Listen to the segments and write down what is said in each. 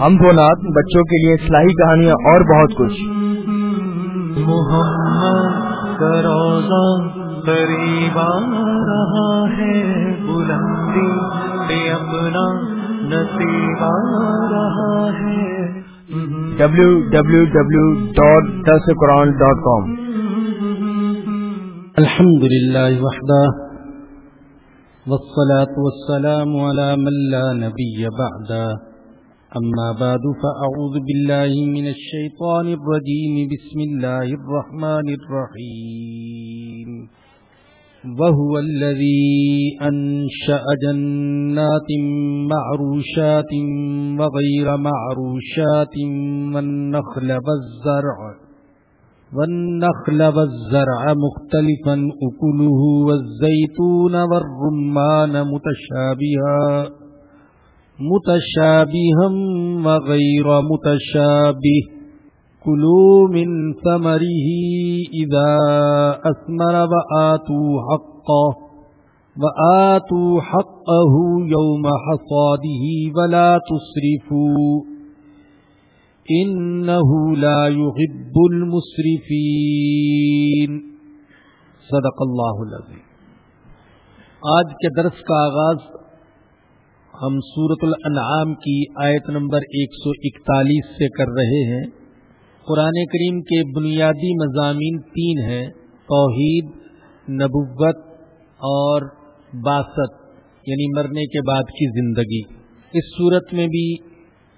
ہم دو نات بچوں کے لیے اصلاحی کہانیاں اور بہت کچھ۔ محمد روزہ قریب رہا ہے بلندی پہ اپنا نصیب آ رہا ہے۔ W W W dot this Quran dot com الحمد لله وحده والصلاة والسلام على من لا نبي بعده. أما بعد، فأعوذ بالله من الشيطان الرجيم. بسم الله الرحمن الرحيم. وهو الذي أنشأ جنات معروشات وغير معروشات والنخل والزرع والنخل والزرع مختلفا، أكله والزيتون والرمان متشابها متشابها وغير متشابه. كلوا من ثمره إذا أثمر وآتوا حقه وآتوا حقه يوم حصاده ولا تسرفوا. انہو لا يحب المسرفین صدق اللہ العظیم. آج کے درس کا آغاز ہم سورت الانعام کی آیت نمبر ایک سو اکتالیس سے کر رہے ہیں. قرآن کریم کے بنیادی مضامین تین ہیں توحید، نبوت اور باست یعنی مرنے کے بعد کی زندگی. اس صورت میں بھی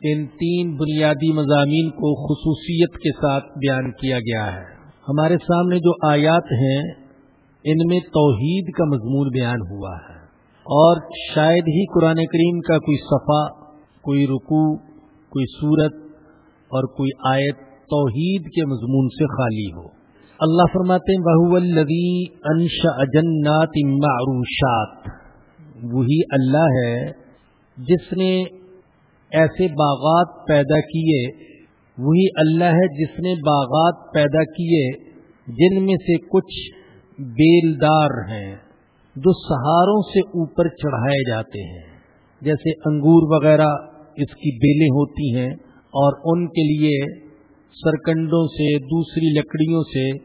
ان تین بنیادی مضامین کو خصوصیت کے ساتھ بیان کیا گیا ہے۔ ہمارے سامنے جو آیات ہیں، ان میں توحید کا مضمون بیان ہوا ہے۔ اور شاید ہی قرآن کریم کا کوئی صفحہ، کوئی رکوع، کوئی صورت اور کوئی آیت توحید کے مضمون سے خالی ہو۔ اللہ فرماتے ہیں بہو الدی انش اجنات معروشات وہی اللہ ہے جس نے ایسے باغات پیدا کیے، وہی اللہ ہے جس نے باغات پیدا کیے، جن میں سے کچھ بیلدار ہیں، جو سہاروں سے اوپر چڑھائے جاتے ہیں۔ جیسے انگور وغیرہ، اس کی بیلیں ہوتی ہیں اور ان کے لیے سرکنڈوں سے، دوسری لکڑیوں سے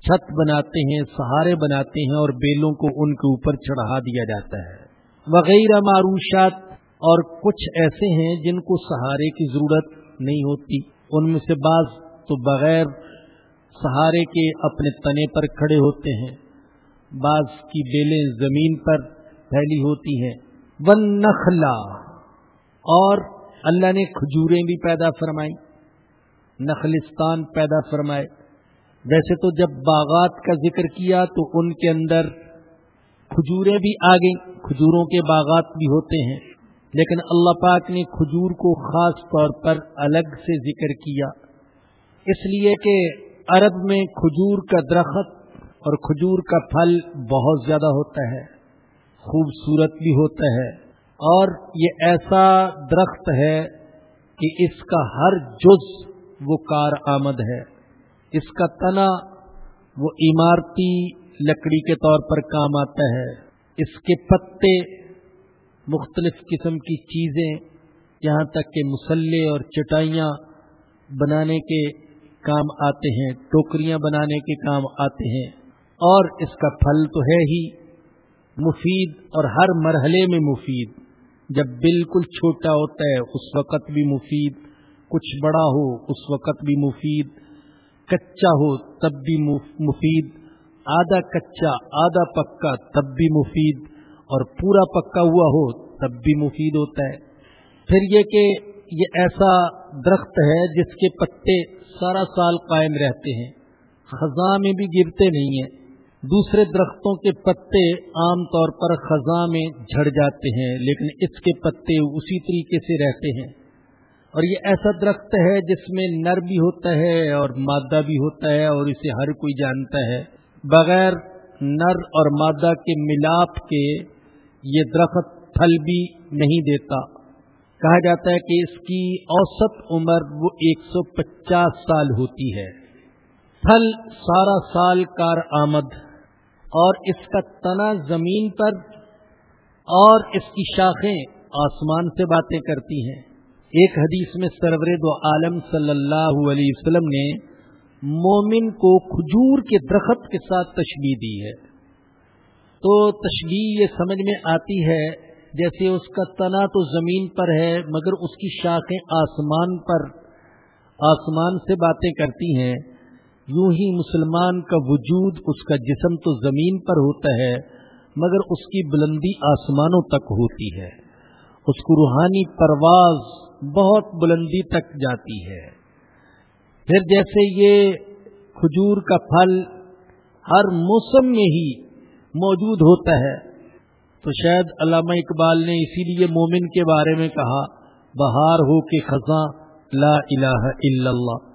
چھت بناتے ہیں، سہارے بناتے ہیں اور بیلوں کو ان کے اوپر چڑھا دیا جاتا ہے۔ وغیرہ معروشات اور کچھ ایسے ہیں جن کو سہارے کی ضرورت نہیں ہوتی۔ ان میں سے بعض تو بغیر سہارے کے اپنے تنے پر کھڑے ہوتے ہیں۔ بعض کی بیلیں زمین پر پھیلی ہوتی ہیں۔ ون نخلا اور اللہ نے کھجوریں بھی پیدا فرمائی نخلستان پیدا فرمائے۔ ویسے تو جب باغات کا ذکر کیا تو ان کے اندر کھجوریں بھی آ گئیں۔ کھجوروں کے باغات بھی ہوتے ہیں۔ لیکن اللہ پاک نے کھجور کو خاص طور پر الگ سے ذکر کیا۔ اس لیے کہ عرب میں کھجور کا درخت اور کھجور کا پھل بہت زیادہ ہوتا ہے، خوبصورت بھی ہوتا ہے۔ اور یہ ایسا درخت ہے کہ اس کا ہر جز وہ کار آمد ہے۔ اس کا تنا وہ عمارتی لکڑی کے طور پر کام آتا ہے۔ اس کے پتے مختلف قسم کی چیزیں یہاں تک کہ مسلح اور چٹائیاں بنانے کے کام آتے ہیں، ٹوکریاں بنانے کے کام آتے ہیں۔ اور اس کا پھل تو ہے ہی مفید اور ہر مرحلے میں مفید۔ جب بالکل چھوٹا ہوتا ہے، اس وقت بھی مفید۔ کچھ بڑا ہو، اس وقت بھی مفید۔ کچا ہو، تب بھی مفید۔ آدھا کچا، آدھا پکا، تب بھی مفید۔ اور پورا پکا ہوا ہو تب بھی مفید ہوتا ہے۔ پھر یہ کہ یہ ایسا درخت ہے جس کے پتے سارا سال قائم رہتے ہیں۔ خزاں میں بھی گرتے نہیں ہیں۔ دوسرے درختوں کے پتے عام طور پر خزاں میں جھڑ جاتے ہیں، لیکن اس کے پتے اسی طریقے سے رہتے ہیں۔ اور یہ ایسا درخت ہے جس میں نر بھی ہوتا ہے اور مادہ بھی ہوتا ہے اور اسے ہر کوئی جانتا ہے۔ بغیر نر اور مادہ کے ملاپ کے یہ درخت پھل بھی نہیں دیتا۔ کہا جاتا ہے کہ اس کی اوسط عمر وہ ایک سو پچاس سال ہوتی ہے۔ پھل سارا سال کار آمد اور اس کا تنا زمین پر اور اس کی شاخیں آسمان سے باتیں کرتی ہیں۔ ایک حدیث میں سرور دو عالم صلی اللہ علیہ وسلم نے مومن کو کھجور کے درخت کے ساتھ تشبیح دی ہے۔ تو تشبیح یہ سمجھ میں آتی ہے، جیسے اس کا تنا تو زمین پر ہے، مگر اس کی شاخیں آسمان پر۔ آسمان سے باتیں کرتی ہیں۔ یوں ہی مسلمان کا وجود اس کا جسم تو زمین پر ہوتا ہے، مگر اس کی بلندی آسمانوں تک ہوتی ہے۔ اس کو روحانی پرواز بہت بلندی تک جاتی ہے۔ پھر جیسے یہ کھجور کا پھل ہر موسم میں ہی موجود ہوتا ہے۔ تو شاید علامہ اقبال نے اسی لیے مومن کے بارے میں کہا، بہار ہو کے خزاں، لا الہ الا اللہ۔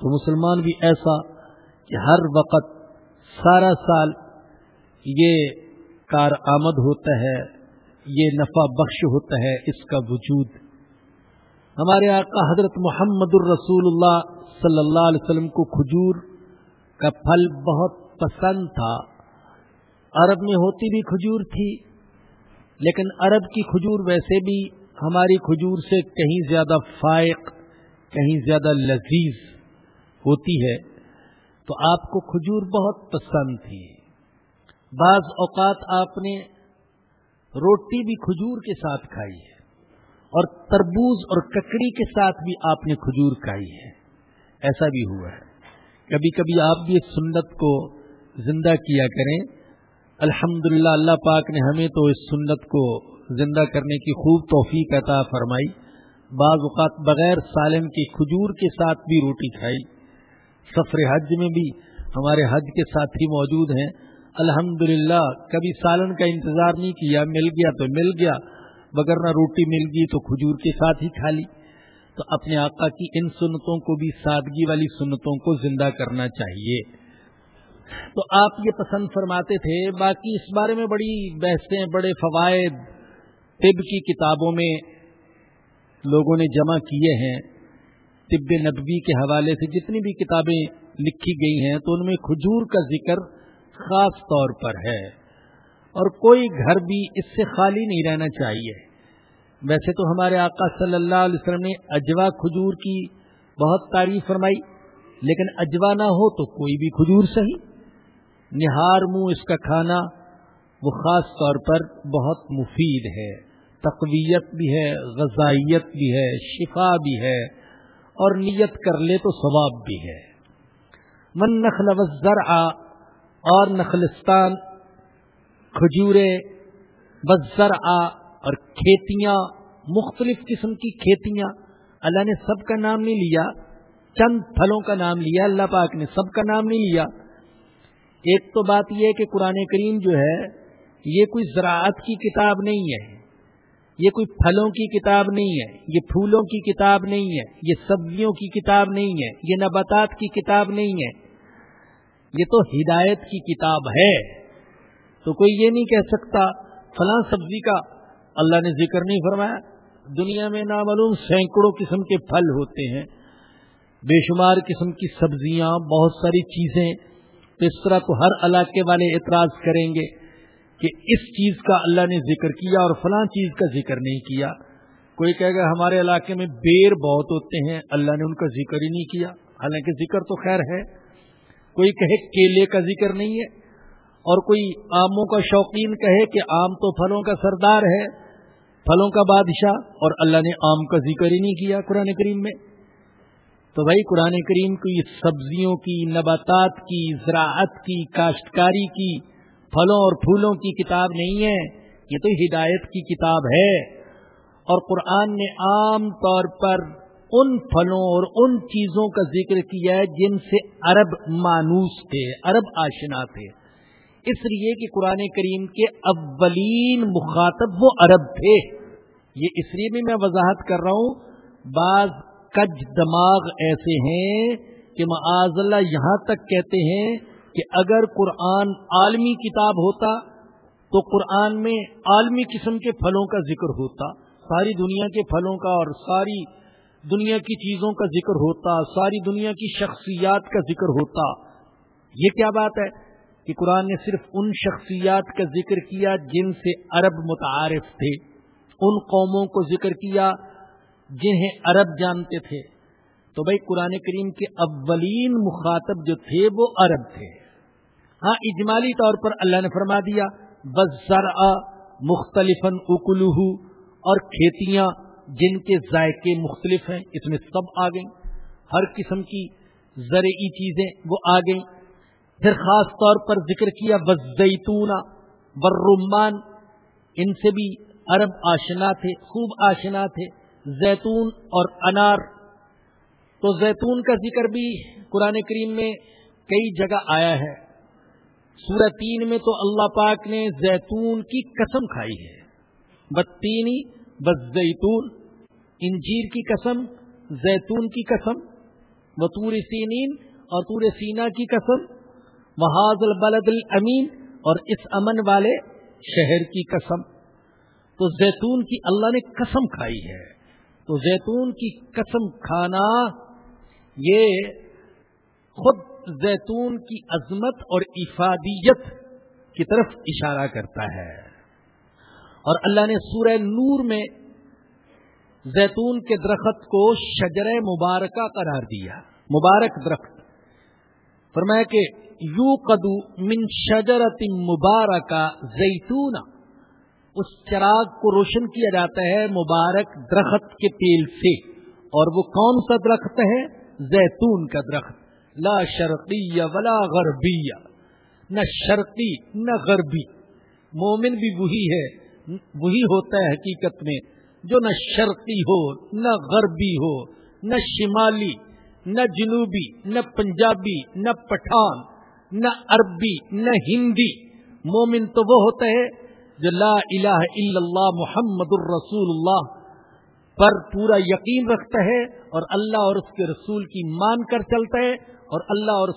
تو مسلمان بھی ایسا کہ ہر وقت سارا سال یہ کار آمد ہوتا ہے، یہ نفع بخش ہوتا ہے، اس کا وجود۔ ہمارے آقا حضرت محمد الرسول اللہ صلی اللہ علیہ وسلم کو کھجور کا پھل بہت پسند تھا۔ عرب میں ہوتی بھی کھجور تھی، لیکن عرب کی کھجور ویسے بھی ہماری کھجور سے کہیں زیادہ فائق، کہیں زیادہ لذیذ ہوتی ہے۔ تو آپ کو کھجور بہت پسند تھی۔ بعض اوقات آپ نے روٹی بھی کھجور کے ساتھ کھائی ہے اور تربوز اور ککڑی کے ساتھ بھی آپ نے کھجور کھائی ہے۔ ایسا بھی ہوا ہے۔ کبھی کبھی آپ بھی اس سنت کو زندہ کیا کریں۔ الحمد اللہ پاک نے ہمیں تو اس سنت کو زندہ کرنے کی خوب توفیق عطا فرمائی۔ بعض اوقات بغیر سالن کی کھجور کے ساتھ بھی روٹی کھائی۔ سفر حج میں بھی ہمارے حج کے ساتھی موجود ہیں۔ الحمد کبھی سالن کا انتظار نہیں کیا، مل گیا تو مل گیا بغیر نہ روٹی مل گئی تو کھجور کے ساتھ ہی کھا لی۔ تو اپنے آقا کی ان سنتوں کو بھی، سادگی والی سنتوں کو زندہ کرنا چاہیے۔ تو آپ یہ پسند فرماتے تھے۔ باقی اس بارے میں بڑی بحثیں، بڑے فوائد طب کی کتابوں میں لوگوں نے جمع کیے ہیں۔ طب نبوی کے حوالے سے جتنی بھی کتابیں لکھی گئی ہیں تو ان میں کھجور کا ذکر خاص طور پر ہے۔ اور کوئی گھر بھی اس سے خالی نہیں رہنا چاہیے۔ ویسے تو ہمارے آقا صلی اللہ علیہ وسلم نے اجوا کھجور کی بہت تعریف فرمائی، لیکن اجوا نہ ہو تو کوئی بھی کھجور صحیح۔ نہار منہ اس کا کھانا وہ خاص طور پر بہت مفید ہے، تقویت بھی ہے، غذائیت بھی ہے، شفا بھی ہے اور نیت کر لے تو ثواب بھی ہے۔ من نخل وزر اور نخلستان، کھجورے بزر اور کھیتیاں، مختلف قسم کی کھیتیاں۔ اللہ نے سب کا نام نہیں لیا، چند پھلوں کا نام لیا، اللہ پاک نے سب کا نام نہیں لیا۔ ایک تو بات یہ ہے کہ قرآن کریم جو ہے، یہ کوئی زراعت کی کتاب نہیں ہے۔ یہ کوئی پھلوں کی کتاب نہیں ہے۔ یہ پھولوں کی کتاب نہیں ہے۔ یہ سبزیوں کی کتاب نہیں ہے۔ یہ نباتات کی کتاب نہیں ہے۔ یہ تو ہدایت کی کتاب ہے۔ تو کوئی یہ نہیں کہہ سکتا، فلاں سبزی کا اللہ نے ذکر نہیں فرمایا۔ دنیا میں نامعلوم سینکڑوں قسم کے پھل ہوتے ہیں۔ بے شمار قسم کی سبزیاں، بہت ساری چیزیں اس طرح تو ہر علاقے والے اعتراض کریں گے کہ اس چیز کا اللہ نے ذکر کیا اور فلاں چیز کا ذکر نہیں کیا۔ کوئی کہے گا ہمارے علاقے میں بیر بہت ہوتے ہیں، اللہ نے ان کا ذکر ہی نہیں کیا۔ حالانکہ ذکر تو خیر ہے۔ کوئی کہے کیلے کا ذکر نہیں ہے اور کوئی آموں کا شوقین کہے کہ آم تو پھلوں کا سردار ہے، پھلوں کا بادشاہ اور اللہ نے آم کا ذکر ہی نہیں کیا قرآن کریم میں۔ تو بھائی قرآن کریم کی سبزیوں کی، نباتات کی، زراعت کی، کاشتکاری کی، پھلوں اور پھولوں کی کتاب نہیں ہے، یہ تو ہدایت کی کتاب ہے۔ اور قرآن نے عام طور پر ان پھلوں اور ان چیزوں کا ذکر کیا ہے جن سے عرب مانوس تھے، عرب آشنا تھے۔ اس لیے کہ قرآن کریم کے اولین مخاطب وہ عرب تھے۔ یہ اس لیے بھی میں وضاحت کر رہا ہوں، بعض کج دماغ ایسے ہیں کہ معاذ اللہ یہاں تک کہتے ہیں کہ اگر قرآن عالمی کتاب ہوتا تو قرآن میں عالمی قسم کے پھلوں کا ذکر ہوتا، ساری دنیا کے پھلوں کا اور ساری دنیا کی چیزوں کا ذکر ہوتا، ساری دنیا کی شخصیات کا ذکر ہوتا۔ یہ کیا بات ہے کہ قرآن نے صرف ان شخصیات کا ذکر کیا جن سے عرب متعارف تھے، ان قوموں کو ذکر کیا جنہیں عرب جانتے تھے۔ تو بھائی قرآن کریم کے اولین مخاطب جو تھے وہ عرب تھے۔ ہاں اجمالی طور پر اللہ نے فرما دیا بس مختلف اکلو اور کھیتیاں جن کے ذائقے مختلف ہیں، اس میں سب آ گئیں۔ ہر قسم کی زرعی چیزیں وہ آ گئیں۔ پھر خاص طور پر ذکر کیا بزیتون برمان ان سے بھی عرب آشنا تھے، خوب آشنا تھے۔ زیتون اور انار۔ تو زیتون کا ذکر بھی قرآن کریم میں کئی جگہ آیا ہے۔ سورہ تین میں تو اللہ پاک نے زیتون کی قسم کھائی ہے۔ بتینی بس زیتون۔ انجیر کی قسم، زیتون کی قسم۔ بطور سینین اور تور سینا کی قسم۔ محاذ البلد الامین اور اس امن والے شہر کی قسم۔ تو زیتون کی اللہ نے قسم کھائی ہے۔ تو زیتون کی قسم کھانا، یہ خود زیتون کی عظمت اور افادیت کی طرف اشارہ کرتا ہے۔ اور اللہ نے سورہ نور میں زیتون کے درخت کو شجر مبارکہ قرار دیا۔ مبارک درخت۔ فرمایا کہ یو قدو من شجرت مبارکہ زیتون اس چراغ کو روشن کیا جاتا ہے مبارک درخت کے تیل سے۔ اور وہ کون سا درخت ہے؟ زیتون کا درخت۔ لا شرقی ولا غربی نہ شرقی، نہ غربی۔ مومن بھی وہی ہے، وہی ہوتا ہے حقیقت میں، جو نہ شرقی ہو، نہ غربی ہو، نہ شمالی، نہ جنوبی، نہ پنجابی، نہ پٹھان، نہ عربی، نہ ہندی۔ مومن تو وہ ہوتا ہے جو لا الہ الا اللہ محمد الرسول اللہ پر پورا یقین رکھتا ہے اور اللہ اور اس کے رسول کی مان کر چلتا ہے اور اللہ اور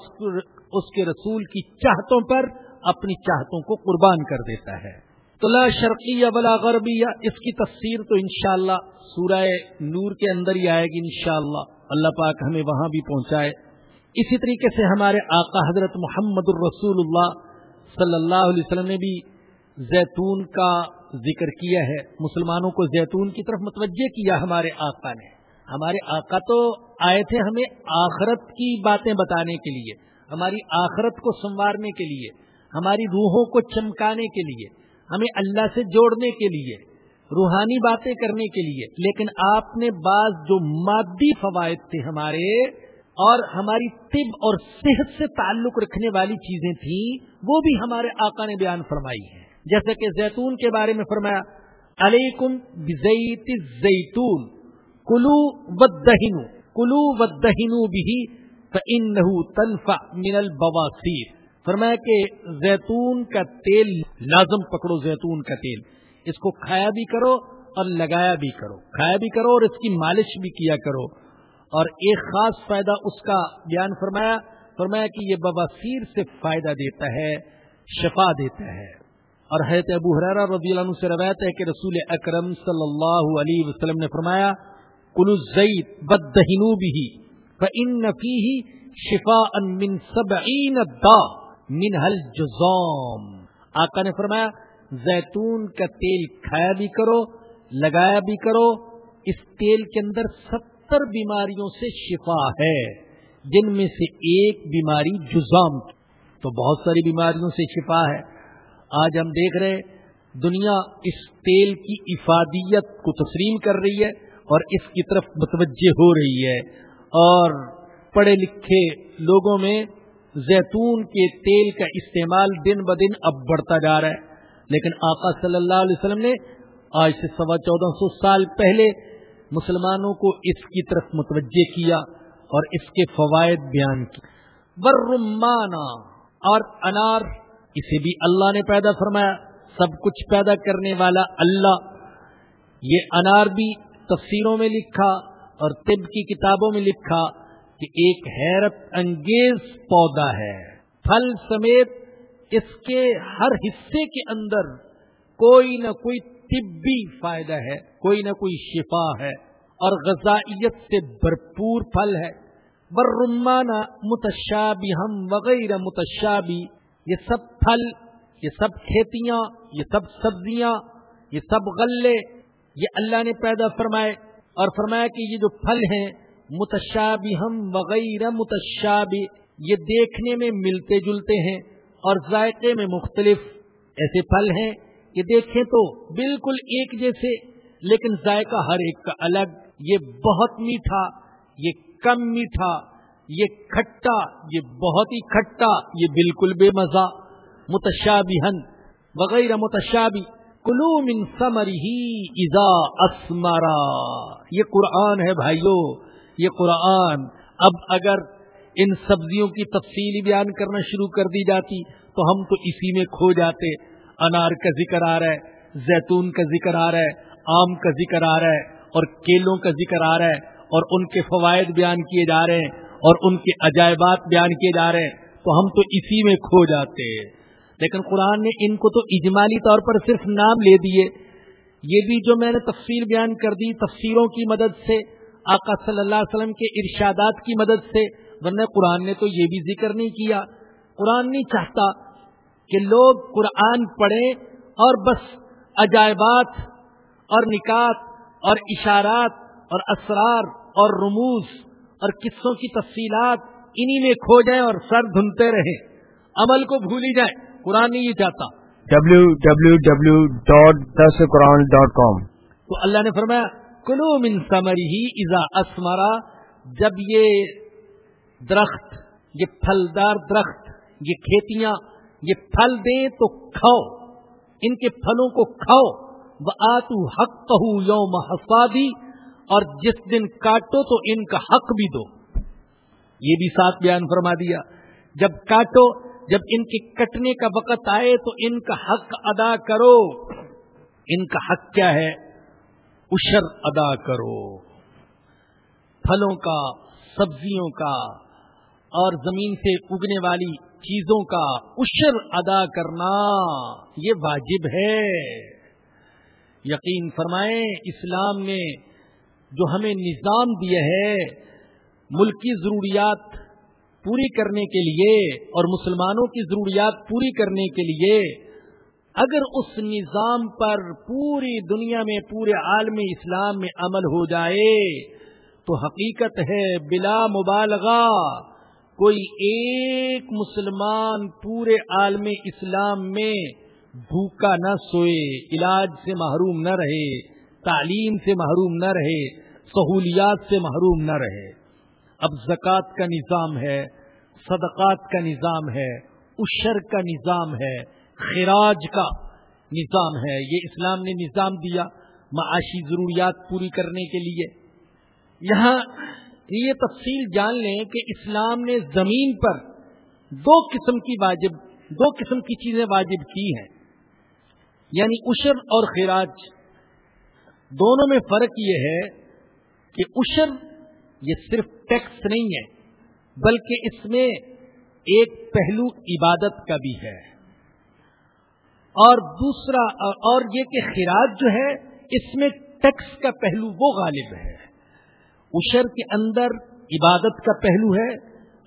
اس کے رسول کی چاہتوں پر اپنی چاہتوں کو قربان کر دیتا ہے۔ تو لا شرقیہ بلا غربیہ، اس کی تفسیر تو انشاءاللہ سورہ نور کے اندر ہی آئے گی انشاءاللہ۔ اللہ پاک ہمیں وہاں بھی پہنچائے۔ اسی طریقے سے ہمارے آقا حضرت محمد الرسول اللہ صلی اللہ علیہ وسلم نے بھی زیتون کا ذکر کیا ہے۔ مسلمانوں کو زیتون کی طرف متوجہ کیا ہمارے آقا نے۔ ہمارے آقا تو آئے تھے ہمیں آخرت کی باتیں بتانے کے لیے، ہماری آخرت کو سنوارنے کے لیے، ہماری روحوں کو چمکانے کے لیے، ہمیں اللہ سے جوڑنے کے لیے، روحانی باتیں کرنے کے لیے۔ لیکن آپ نے بعض جو مادی فوائد تھے ہمارے، اور ہماری طب اور صحت سے تعلق رکھنے والی چیزیں تھیں، وہ بھی ہمارے آقا نے بیان فرمائی ہیں۔ جیسے کہ زیتون کے بارے میں فرمایا، علیکم بزیت زیتون کلو ودہین کلو ودہین بھی تنفع من البواسیر فرمایا کہ زیتون کا تیل، لازم پکڑو زیتون کا تیل۔ اس کو کھایا بھی کرو اور لگایا بھی کرو۔ کھایا بھی کرو اور اس کی مالش بھی کیا کرو۔ اور ایک خاص فائدہ اس کا بیان فرمایا فرمایا کہ یہ بباسیر سے فائدہ دیتا ہے، شفا دیتا ہے۔ اور حیرت ابو حرارا رضی اللہ عنہ سے روایت ہے کہ رسول اکرم صلی اللہ علیہ وسلم نے فرمایا، کلو زید بدہنو بھی ان فی شفا ان من سبعین دا منہل جزوم آقا نے فرمایا، زیتون کا تیل کھایا بھی کرو، لگایا بھی کرو، اس تیل کے اندر ستر بیماریوں سے شفا ہے، جن میں سے ایک بیماری جزام، تو بہت ساری بیماریوں سے شفا ہے۔ آج ہم دیکھ رہے دنیا اس تیل کی افادیت کو تسلیم کر رہی ہے اور اس کی طرف متوجہ ہو رہی ہے۔ اور پڑھے لکھے لوگوں میں زیتون کے تیل کا استعمال دن بدن اب بڑھتا جا رہا ہے۔ لیکن آقا صلی اللہ علیہ وسلم نے آج سے سوا چودہ سو سال پہلے مسلمانوں کو اس کی طرف متوجہ کیا اور اس کے فوائد بیان کی برمانا اور انار اسے بھی اللہ نے پیدا فرمایا۔ سب کچھ پیدا کرنے والا اللہ۔ یہ انار بھی تفسیروں میں لکھا اور طب کی کتابوں میں لکھا کہ ایک حیرت انگیز پودا ہے۔ پھل سمیت اس کے ہر حصے کے اندر کوئی نہ کوئی طبی فائدہ ہے، کوئی نہ کوئی شفا ہے اور غذائیت سے بھرپور پھل ہے۔ برمانہ متشابی ہم وغیرہ متشابی یہ سب پھل، یہ سب کھیتیاں، یہ سب سبزیاں، یہ سب غلے، یہ اللہ نے پیدا فرمائے اور فرمایا کہ یہ جو پھل ہیں متشابی ہم وغیرہ متشابی یہ دیکھنے میں ملتے جلتے ہیں اور ذائقے میں مختلف ایسے پھل ہیں۔ کہ دیکھیں تو بالکل ایک جیسے، لیکن ذائقہ ہر ایک کا الگ۔ یہ بہت میٹھا، یہ کم میٹھا یہ کھٹا، یہ بہت ہی کھٹا، یہ بالکل بے مزہ متشابی وغیرہ متشابی کلو من سمر ہی ازا اسمارا یہ قرآن ہے بھائیو، یہ قرآن۔ اب اگر ان سبزیوں کی تفصیلی بیان کرنا شروع کر دی جاتی، تو ہم تو اسی میں کھو جاتے۔ انار کا ذکر آ رہا ہے، زیتون کا ذکر آ رہا ہے، آم کا ذکر آ رہا ہے، اور کیلوں کا ذکر آ رہا ہے، اور ان کے فوائد بیان کیے جا رہے ہیں۔ اور ان کے عجائبات بیان کیے جا رہے ہیں، تو ہم تو اسی میں کھو جاتے۔ لیکن قرآن نے ان کو تو اجمالی طور پر صرف نام لے دیے۔ یہ بھی جو میں نے تفصیل بیان کر دی تفسیروں کی مدد سے، آقا صلی اللہ علیہ وسلم کے ارشادات کی مدد سے، ورنہ قرآن نے تو یہ بھی ذکر نہیں کیا۔ قرآن نہیں چاہتا کہ لوگ قرآن پڑھیں اور بس عجائبات اور نکات اور اشارات اور اسرار اور رموز اور قصوں کی تفصیلات انہی میں کھو جائیں اور سر دھنتے رہیں۔ عمل کو بھول ہی جائیں۔ قرآن نہیں یہ چاہتا۔ W W W dot this Quran dot com تو اللہ نے فرمایا کلو من سمری ہی ازا اسمارا جب یہ درخت یہ پھلدار درخت یہ کھیتیاں یہ پھل دیں تو کھاؤ۔ ان کے پھلوں کو کھاؤ۔ وہ آتو حق کہ یوم حسادی اور جس دن کاٹو تو ان کا حق بھی دو۔ یہ بھی ساتھ بیان فرما دیا۔ جب کاٹو، جب ان کے کٹنے کا وقت آئے تو ان کا حق ادا کرو۔ ان کا حق کیا ہے؟ اشر ادا کرو۔ پھلوں کا، سبزیوں کا اور زمین سے اگنے والی چیزوں کا اشر ادا کرنا، یہ واجب ہے۔ یقین فرمائیں، اسلام میں جو ہمیں نظام دیا ہے ملکی ضروریات پوری کرنے کے لیے اور مسلمانوں کی ضروریات پوری کرنے کے لیے، اگر اس نظام پر پوری دنیا میں، پورے عالم اسلام میں عمل ہو جائے، تو حقیقت ہے بلا مبالغہ کوئی ایک مسلمان پورے عالم اسلام میں بھوکا نہ سوئے، علاج سے محروم نہ رہے، تعلیم سے محروم نہ رہے۔ سہولیات سے محروم نہ رہے۔ اب زکوٰۃ کا نظام ہے، صدقات کا نظام ہے اشر کا نظام ہے، خراج کا نظام ہے۔ یہ اسلام نے نظام دیا معاشی ضروریات پوری کرنے کے لیے۔ یہاں یہ تفصیل جان لیں کہ اسلام نے زمین پر دو قسم کی واجب، دو قسم کی چیزیں واجب کی ہیں۔ یعنی اشر اور خراج۔ دونوں میں فرق یہ ہے کہ اشر یہ صرف ٹیکس نہیں ہے، بلکہ اس میں ایک پہلو عبادت کا بھی ہے۔ اور دوسرا، اور یہ کہ خراج جو ہے، اس میں ٹیکس کا پہلو وہ غالب ہے۔ اشر کے اندر عبادت کا پہلو ہے،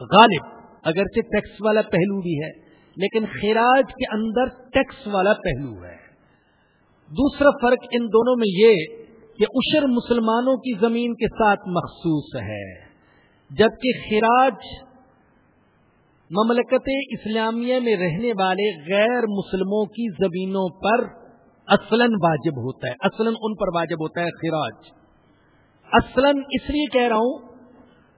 غالب، اگرچہ ٹیکس والا پہلو بھی ہے، لیکن خراج کے اندر ٹیکس والا پہلو ہے۔ دوسرا فرق ان دونوں میں یہ کہ اشر مسلمانوں کی زمین کے ساتھ مخصوص ہے، جبکہ خراج مملکت اسلامیہ میں رہنے والے غیر مسلموں کی زمینوں پر اصلاً واجب ہوتا ہے، اصلاً ان پر واجب ہوتا ہے خراج۔ اصلاً اس لیے کہہ رہا ہوں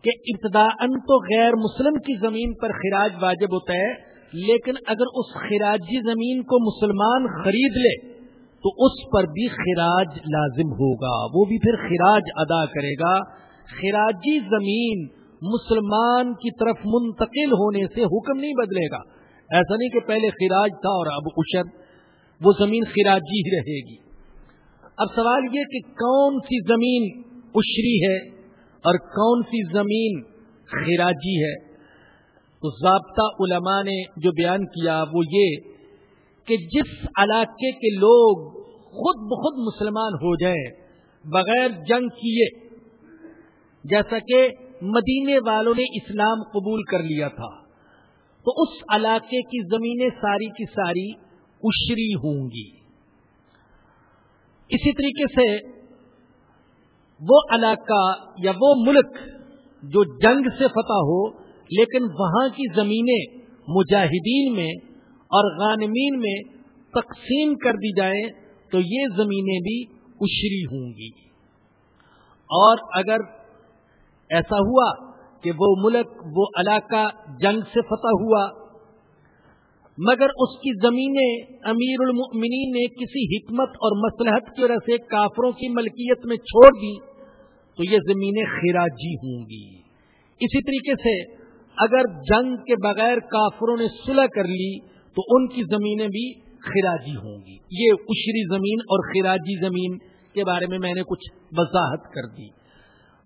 کہ ابتدا ان تو غیر مسلم کی زمین پر خراج واجب ہوتا ہے، لیکن اگر اس خراجی زمین کو مسلمان خرید لے تو اس پر بھی خراج لازم ہوگا۔ وہ بھی پھر خراج ادا کرے گا۔ خراجی زمین مسلمان کی طرف منتقل ہونے سے حکم نہیں بدلے گا۔ ایسا نہیں کہ پہلے خراج تھا اور اب اشر وہ زمین خراجی ہی رہے گی۔ اب سوال یہ کہ کون سی زمین اشری ہے اور کون سی زمین خراجی ہے؟ تو ضابطہ علماء نے جو بیان کیا وہ یہ کہ جس علاقے کے لوگ خود بخود مسلمان ہو جائیں، بغیر جنگ کیے۔ جیسا کہ مدینے والوں نے اسلام قبول کر لیا تھا۔ تو اس علاقے کی زمینیں ساری کی ساری اشری ہوں گی۔ اسی طریقے سے وہ علاقہ یا وہ ملک جو جنگ سے فتح ہو، لیکن وہاں کی زمینیں مجاہدین میں اور غانمین میں تقسیم کر دی جائیں تو یہ زمینیں بھی اشری ہوں گی۔ اور اگر ایسا ہوا کہ وہ ملک، وہ علاقہ جنگ سے فتح ہوا، مگر اس کی زمینیں امیر المؤمنین نے کسی حکمت اور مسلحت کی وجہ سے کافروں کی ملکیت میں چھوڑ دی، تو یہ زمینیں خراجی ہوں گی۔ اسی طریقے سے اگر جنگ کے بغیر کافروں نے صلح کر لی، تو ان کی زمینیں بھی خراجی ہوں گی۔ یہ اشری زمین اور خراجی زمین کے بارے میں میں نے کچھ وضاحت کر دی۔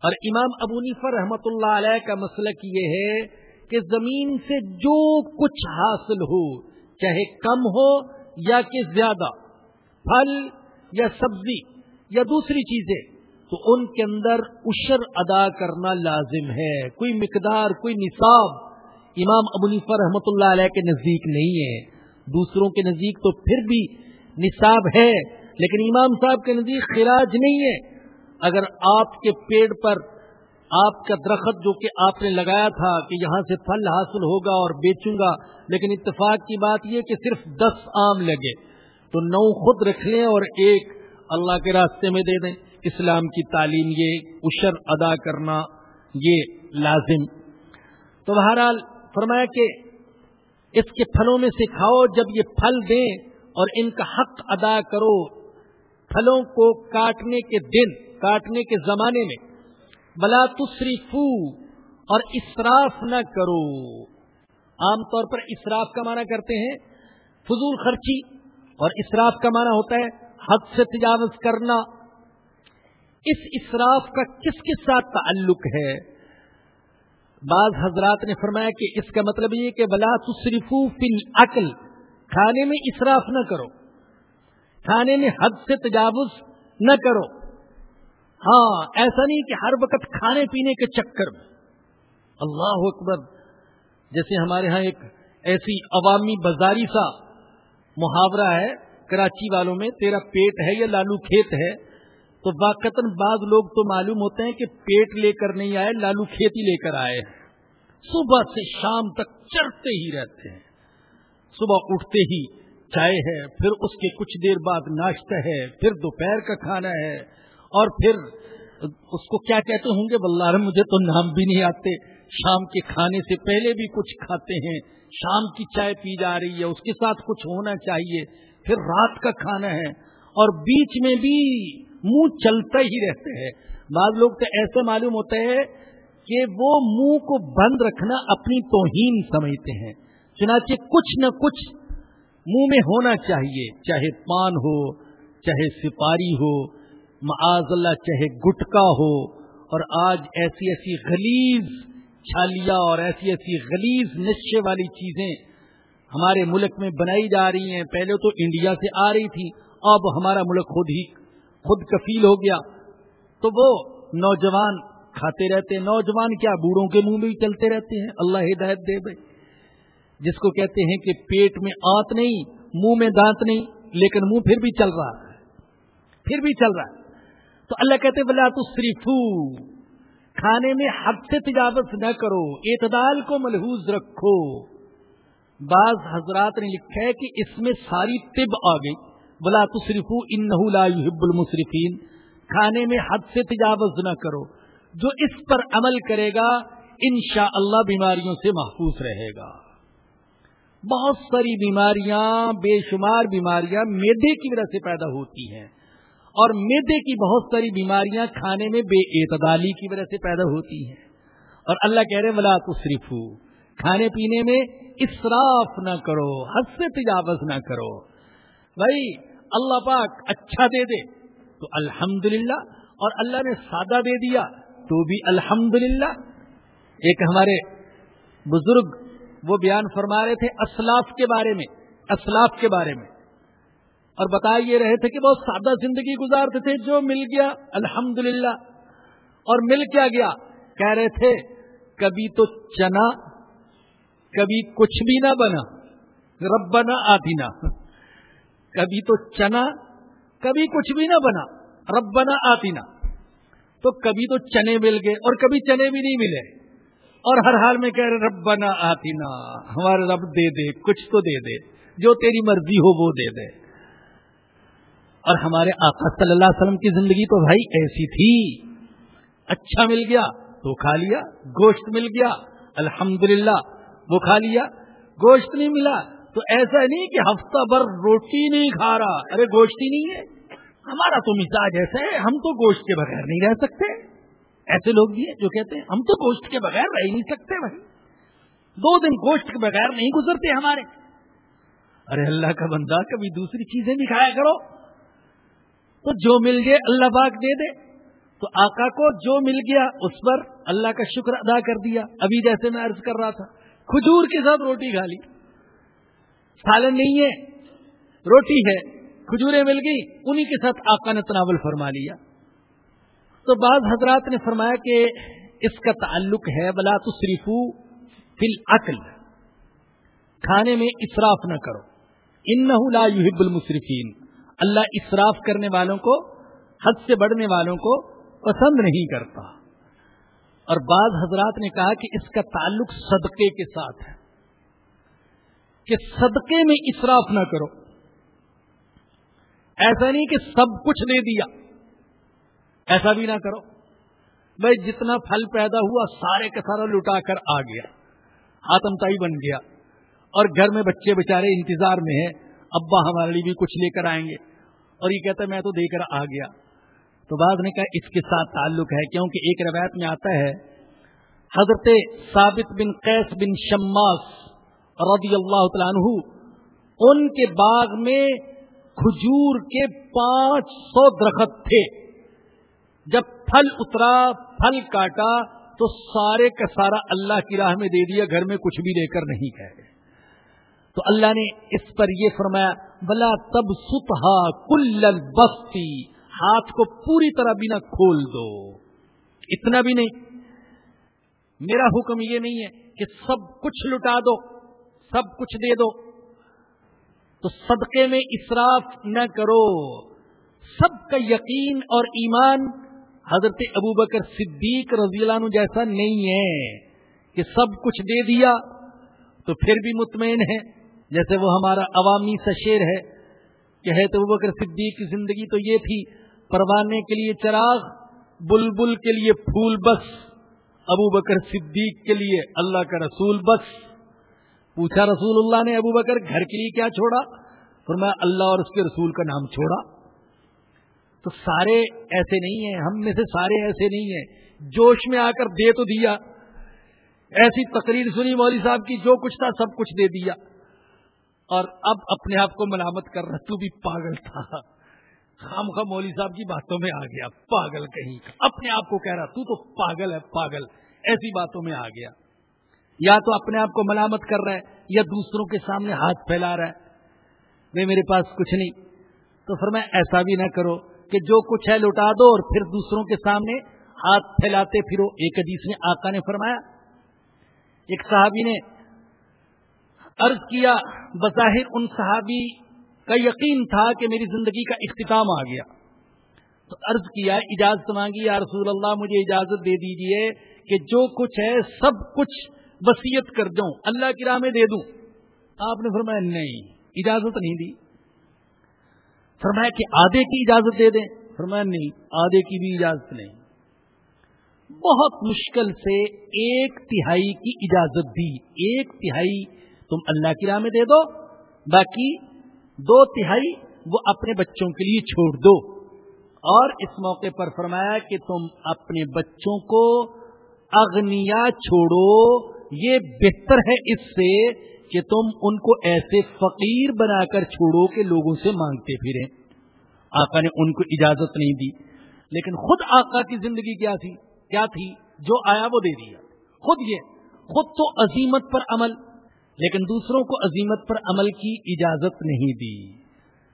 اور امام ابو نیفر رحمت اللہ علیہ کا مسلک یہ ہے کہ زمین سے جو کچھ حاصل ہو، چاہے کم ہو یا کہ زیادہ، پھل یا سبزی یا دوسری چیزیں، تو ان کے اندر اشر ادا کرنا لازم ہے۔ کوئی مقدار، کوئی نصاب امام ابو رحمۃ اللہ علیہ کے نزدیک نہیں ہے۔ دوسروں کے نزدیک تو پھر بھی نصاب ہے، لیکن امام صاحب کے نزدیک خراج نہیں ہے۔ اگر آپ کے پیڑ پر آپ کا درخت جو کہ آپ نے لگایا تھا کہ یہاں سے پھل حاصل ہوگا اور بیچوں گا، لیکن اتفاق کی بات یہ کہ صرف دس آم لگے۔ تو نو خود رکھ لیں اور ایک اللہ کے راستے میں دے دیں۔ اسلام کی تعلیم یہ اشر ادا کرنا یہ لازم۔ تو بہرحال فرمایا کہ اس کے پھلوں میں سے کھاؤ جب یہ پھل دیں اور ان کا حق ادا کرو پھلوں کو کاٹنے کے دن، کاٹنے کے زمانے میں۔ بلا تصریفو اور اسراف نہ کرو۔ عام طور پر اسراف کا معنی کرتے ہیں فضول خرچی، اور اسراف کا معنی ہوتا ہے حد سے تجاوز کرنا۔ اس اسراف کا کس کے ساتھ تعلق ہے؟ بعض حضرات نے فرمایا کہ اس کا مطلب یہ کہ بلا تصریفو فل عقل کھانے میں اسراف نہ کرو۔ کھانے میں حد سے تجاوز نہ کرو۔ ہاں ایسا نہیں کہ ہر وقت کھانے پینے کے چکر میں۔ اللہ اکبر، جیسے ہمارے ہاں ایک ایسی عوامی بازاری سا محاورہ ہے، کراچی والوں میں، تیرا پیٹ ہے یا لالو کھیت ہے تو واقعتاً بعض لوگ تو معلوم ہوتے ہیں کہ پیٹ لے کر نہیں آئے، لالو کھیتی لے کر آئے۔ صبح سے شام تک چڑھتے ہی رہتے ہیں۔ صبح اٹھتے ہی چائے ہے، پھر اس کے کچھ دیر بعد ناشتہ ہے، پھر دوپہر کا کھانا ہے۔ اور پھر اس کو کیا کہتے ہوں گے؟ بلّہ مجھے تو نام بھی نہیں آتے۔ شام کے کھانے سے پہلے بھی کچھ کھاتے ہیں۔ شام کی چائے پی جا رہی ہے، اس کے ساتھ کچھ ہونا چاہیے۔ پھر رات کا کھانا ہے۔ اور بیچ میں بھی منہ چلتا ہی رہتے ہیں۔ بعض لوگ تو ایسے معلوم ہوتے ہیں کہ وہ منہ کو بند رکھنا اپنی توہین سمجھتے ہیں۔ چنانچہ کچھ نہ کچھ منہ میں ہونا چاہیے، چاہے پان ہو، چاہے سپاری ہو، معاذ اللہ چاہے گٹکا ہو۔ اور آج ایسی ایسی غلیز چھالیا اور ایسی ایسی غلیز نشے والی چیزیں ہمارے ملک میں بنائی جا رہی ہیں۔ پہلے تو انڈیا سے آ رہی تھی، اب ہمارا ملک خود ہی خود کفیل ہو گیا۔ تو وہ نوجوان کھاتے رہتے ہیں۔ نوجوان کیا بوڑھوں کے منہ میں چلتے رہتے ہیں؟ اللہ ہدایت دے بھائی۔ جس کو کہتے ہیں کہ پیٹ میں آت نہیں، منہ میں دانت نہیں، لیکن منہ پھر بھی چل رہا ہے۔ پھر بھی چل رہا ہے۔ تو اللہ کہتے بلا تو صرف کھانے میں حد سے تجاوت نہ کرو، اعتدال کو ملحوظ رکھو۔ بعض حضرات نے لکھا ہے کہ اس میں ساری طب آ گئی۔ بلا تصرف ان لا يحب المصرفین کھانے میں حد سے تجاوز نہ کرو۔ جو اس پر عمل کرے گا انشاء اللہ بیماریوں سے محفوظ رہے گا۔ بہت ساری بیماریاں، بے شمار بیماریاں میدے کی وجہ سے پیدا ہوتی ہیں۔ اور میدے کی بہت ساری بیماریاں کھانے میں بے اعتدالی کی وجہ سے پیدا ہوتی ہیں۔ اور اللہ کہہ رہے ولا تصرف کھانے پینے میں اسراف نہ کرو، حد سے تجاوز نہ کرو۔ بھائی اللہ پاک اچھا دے دے، تو الحمد اور اللہ نے سادہ دے دیا تو بھی الحمد ایک ہمارے بزرگ وہ بیان فرما رہے تھے اسلاف کے بارے میں، اسلاف کے بارے میں۔ اور بتا یہ رہے تھے کہ بہت سادہ زندگی گزارتے تھے، جو مل گیا الحمد اور مل کیا گیا؟ کہہ رہے تھے، کبھی تو چنا، کبھی کچھ بھی نہ بنا، ربنا آتینا کبھی تو چنا، کبھی کچھ بھی نہ بنا، ربنا آتینا تو کبھی تو چنے مل گئے اور کبھی چنے بھی نہیں ملے۔ اور ہر حال میں کہہ رہے ربنا آتینا ہمارے رب دے دے، کچھ تو دے دے، جو تیری مرضی ہو وہ دے دے۔ اور ہمارے آقا صلی اللہ علیہ وسلم کی زندگی تو بھائی ایسی تھی۔ اچھا مل گیا، تو کھا لیا، گوشت مل گیا، الحمدللہ، وہ کھا لیا، گوشت نہیں ملا۔ تو ایسا نہیں کہ ہفتہ بھر روٹی نہیں کھا رہا۔ ارے، گوشت ہی نہیں ہے۔ ہمارا تو مزاج ایسا ہے، ہم تو گوشت کے بغیر نہیں رہ سکتے۔ ایسے لوگ بھی ہیں جو کہتے ہیں، ہم تو گوشت کے بغیر رہ نہیں سکتے بھائی۔ دو دن گوشت کے بغیر نہیں گزرتے ہمارے۔ ارے، اللہ کا بندہ، کبھی دوسری چیزیں بھی کھایا کرو۔ تو جو مل گئے اللہ پاک دے دے۔ تو آقا کو جو مل گیا، اس پر اللہ کا شکر ادا کر دیا۔ ابھی جیسے میں عرض کر رہا تھا، کھجور کے ساتھ روٹی کھا لی۔ سالن نہیں ہے، روٹی ہے کھجورے مل گئی انہی کے ساتھ آقا نے تناول فرما لیا۔ تو بعض حضرات نے فرمایا کہ اس کا تعلق ہے بلا تو صریفو فل عقل کھانے میں اسراف نہ کرو۔ ان لا يحب المصرفین اللہ اسراف کرنے والوں کو، حد سے بڑھنے والوں کو پسند نہیں کرتا۔ اور بعض حضرات نے کہا کہ اس کا تعلق صدقے کے ساتھ ہے۔ کہ صدقے میں اسراف نہ کرو۔ ایسا نہیں کہ سب کچھ دے دیا۔ ایسا بھی نہ کرو۔ بھائی، جتنا پھل پیدا ہوا، سارے کا سارا لٹا کر آ گیا۔ ہاتم تائی بن گیا۔ اور گھر میں بچے بچارے انتظار میں ہیں۔ ابا ہمارے لیے بھی کچھ لے کر آئیں گے۔ اور یہ کہتا ہے، میں تو دے کر آ گیا۔ تو بعد نے کہا، اس کے ساتھ تعلق ہے، کیونکہ ایک روایت میں آتا ہے، حضرت ثابت بن قیس بن شماس رضی اللہ تعالیٰ عنہ، ان کے باغ میں کھجور کے پانچ سو درخت تھے۔ جب پھل اترا، پھل کاٹا، تو سارے کا سارا اللہ کی راہ میں دے دیا، گھر میں کچھ بھی لے کر نہیں گئے۔ تو اللہ نے اس پر یہ فرمایا بلا تب ستھا کل بستی ہاتھ کو پوری طرح بنا کھول دو۔ اتنا بھی نہیں۔ میرا حکم یہ نہیں ہے کہ سب کچھ لٹا دو۔ سب کچھ دے دو۔ تو صدقے میں اسراف نہ کرو۔ سب کا یقین اور ایمان حضرت ابو بکر صدیق رضی اللہ عنہ جیسا نہیں ہے کہ سب کچھ دے دیا تو پھر بھی مطمئن ہے۔ جیسے وہ ہمارا عوامی سشیر ہے کہ ہے تو ابو بکر صدیق کی زندگی تو یہ تھی پروانے کے لیے چراغ، بلبل کے لیے پھول بس، ابو بکر صدیق کے لیے اللہ کا رسول بس۔ پوچھا رسول اللہ نے ابو بکر گھر کے لیے کیا چھوڑا؟ پھر میں اللہ اور اس کے رسول کا نام چھوڑا۔ تو سارے ایسے نہیں ہیں، ہم میں سے سارے ایسے نہیں ہیں۔ جوش میں آ کر دے تو دیا۔ ایسی تقریر سنی مولوی صاحب کی، جو کچھ تھا سب کچھ دے دیا۔ اور اب اپنے آپ کو ملامت کر رہا، تو بھی پاگل تھا۔ خام خام مولوی صاحب کی باتوں میں آ گیا، پاگل کہیں۔ اپنے آپ کو کہہ رہا، تو تو پاگل ہے، پاگل۔ ایسی باتوں میں آ گیا۔ یا تو اپنے آپ کو ملامت کر رہا ہے یا دوسروں کے سامنے ہاتھ پھیلا رہا ہے۔ میں میرے پاس کچھ نہیں۔ تو پھر میں ایسا بھی نہ کرو کہ جو کچھ ہے لوٹا دو اور پھر دوسروں کے سامنے ہاتھ پھیلاتے پھرو۔ ایک حدیث میں آقا نے فرمایا، ایک صحابی نے عرض کیا، بظاہر ان صحابی کا یقین تھا کہ میری زندگی کا اختتام آ گیا۔ تو عرض کیا، اجازت مانگی، یا رسول اللہ، مجھے اجازت دے دیجیے کہ جو کچھ ہے، سب کچھ وسیعت کر دوں، اللہ کی راہ میں دے دوں۔ آپ نے فرمایا، نہیں، اجازت نہیں دی۔ فرمایا کہ آدھے کی اجازت دے دیں۔ فرمایا، نہیں، آدھے کی بھی اجازت نہیں۔ بہت مشکل سے ایک تہائی کی اجازت دی۔ ایک تہائی تم اللہ کی راہ میں دے دو، باقی دو تہائی وہ اپنے بچوں کے لیے چھوڑ دو۔ اور اس موقع پر فرمایا کہ تم اپنے بچوں کو اگنیا چھوڑو۔ یہ بہتر ہے اس سے کہ تم ان کو ایسے فقیر بنا کر چھوڑو کہ لوگوں سے مانگتے پھریں۔ آقا نے ان کو اجازت نہیں دی، لیکن خود آقا کی زندگی کیا تھی؟ کیا تھی؟ جو آیا وہ دے دیا۔ خود یہ، خود تو عظیمت پر عمل، لیکن دوسروں کو عظیمت پر عمل کی اجازت نہیں دی۔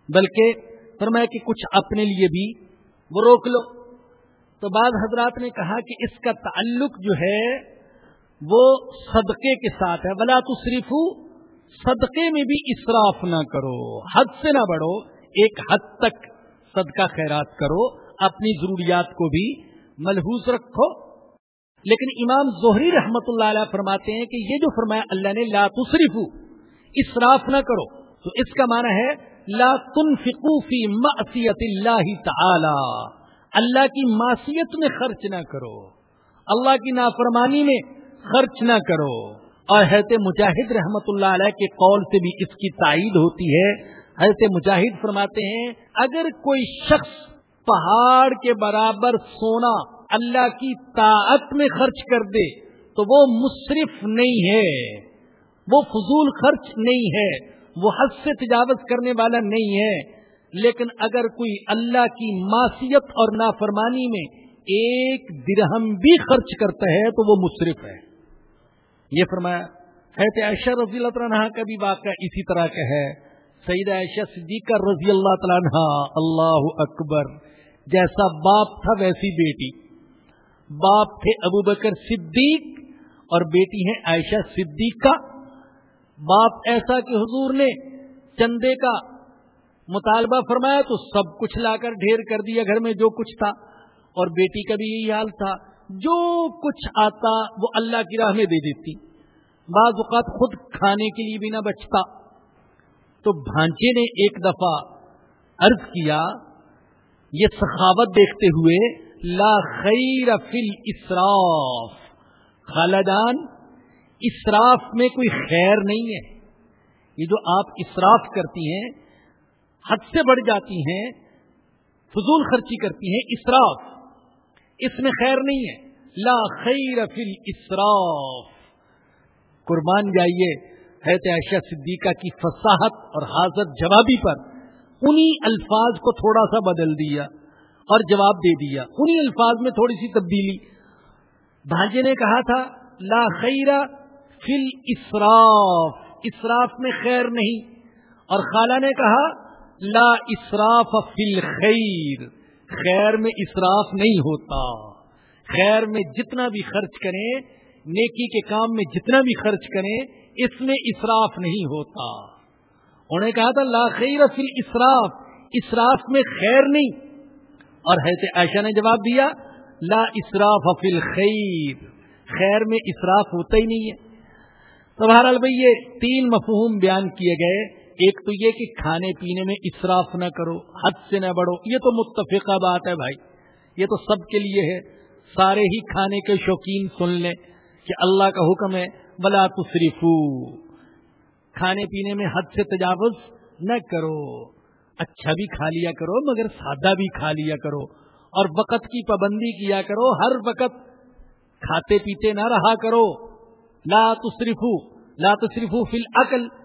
بلکہ فرمایا کہ کچھ اپنے لیے بھی وہ روک لو۔ تو بعض حضرات نے کہا کہ اس کا تعلق جو ہے وہ صدقے کے ساتھ ہے۔ بلا تو صرف صدقے میں بھی اسراف نہ کرو۔ حد سے نہ بڑھو، ایک حد تک صدقہ خیرات کرو۔ اپنی ضروریات کو بھی ملحوظ رکھو۔ لیکن امام زہری رحمت اللہ علیہ فرماتے ہیں کہ یہ جو فرمایا اللہ نے، لا تصرف اسراف نہ کرو۔ تو اس کا معنی ہے، لا تنفقوا فی معصیت اللہ تعالی اللہ کی معصیت میں خرچ نہ کرو۔ اللہ کی نافرمانی میں خرچ نہ کرو۔ اور حضرت مجاہد رحمت اللہ علیہ کے قول سے بھی اس کی تائید ہوتی ہے۔ حضرت مجاہد فرماتے ہیں، اگر کوئی شخص پہاڑ کے برابر سونا اللہ کی طاعت میں خرچ کر دے، تو وہ مصرف نہیں ہے۔ وہ فضول خرچ نہیں ہے۔ وہ حد سے تجاوز کرنے والا نہیں ہے۔ لیکن اگر کوئی اللہ کی معصیت اور نافرمانی میں ایک درہم بھی خرچ کرتا ہے، تو وہ مصرف ہے۔ یہ فرمایا حیرت عائشہ رضی اللہ تعالیٰ کا بھی واقعہ اسی طرح کا ہے۔ سعید عائشہ صدیقہ رضی اللہ تعالیٰ اللہ اکبر، جیسا باپ تھا ویسی بیٹی۔ باپ تھے ابو بکر صدیق اور بیٹی ہیں عائشہ صدیقہ۔ باپ ایسا کہ حضور نے چندے کا مطالبہ فرمایا تو سب کچھ لا کر ڈھیر کر دیا گھر میں جو کچھ تھا۔ اور بیٹی کا بھی یہی حال تھا۔ جو کچھ آتا وہ اللہ کی راہ میں دے دیتی۔ بعض اوقات خود کھانے کے لیے بھی نہ بچتا۔ تو بھانچے نے ایک دفعہ عرض کیا، یہ سخاوت دیکھتے ہوئے، لا خیر فل اسراف خالہ جان اسراف میں کوئی خیر نہیں ہے۔ یہ جو آپ اسراف کرتی ہیں، حد سے بڑھ جاتی ہیں، فضول خرچی کرتی ہیں، اسراف۔ اس میں خیر نہیں ہے. لا خیر فل اسراف قربان جائیے حیرت عائشہ صدیقہ کی فصاحت اور حاضر جوابی پر. انہی الفاظ کو تھوڑا سا بدل دیا اور جواب دے دیا. انہی الفاظ میں تھوڑی سی تبدیلی. بھانجے نے کہا تھا، لا خیر فل اسراف اسراف میں خیر نہیں. اور خالہ نے کہا، لا اسراف فل خیر خیر میں اسراف نہیں ہوتا۔ خیر میں جتنا بھی خرچ کریں، نیکی کے کام میں جتنا بھی خرچ کریں، اس میں اسراف نہیں ہوتا۔ انہوں نے کہا تھا، لا خیر فل اسراف اسراف میں خیر نہیں۔ اور حیث عائشہ نے جواب دیا، لا اسراف فل خیر خیر میں اسراف ہوتا ہی نہیں ہے۔ تو بہرحال بھائی، یہ تین مفہوم بیان کیے گئے۔ ایک تو یہ کہ کھانے پینے میں اسراف نہ کرو، حد سے نہ بڑھو، یہ تو متفقہ بات ہے بھائی، یہ تو سب کے لیے ہے۔ سارے ہی کھانے کے شوقین سن لیں کہ اللہ کا حکم ہے بلا تصریفو کھانے پینے میں حد سے تجاوز نہ کرو۔ اچھا بھی کھا لیا کرو، مگر سادہ بھی کھا لیا کرو۔ اور وقت کی پابندی کیا کرو، ہر وقت کھاتے پیتے نہ رہا کرو۔ لا تصرفو لا تصرفو فی العقل۔